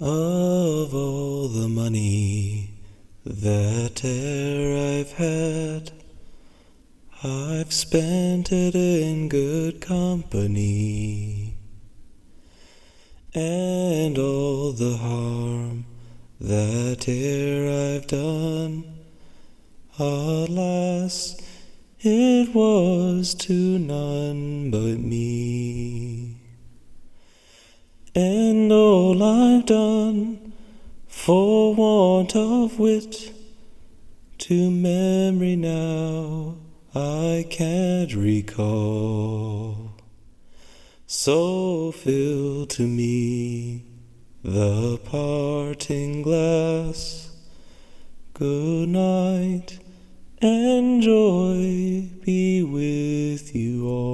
Of all the money that e'er I've had, I've spent it in good company, and all the harm that e'er I've done, alas, it was to none but me. And all I've done for want of wit, to memory now I can't recall. So fill to me the parting glass. Good night and joy be with you all.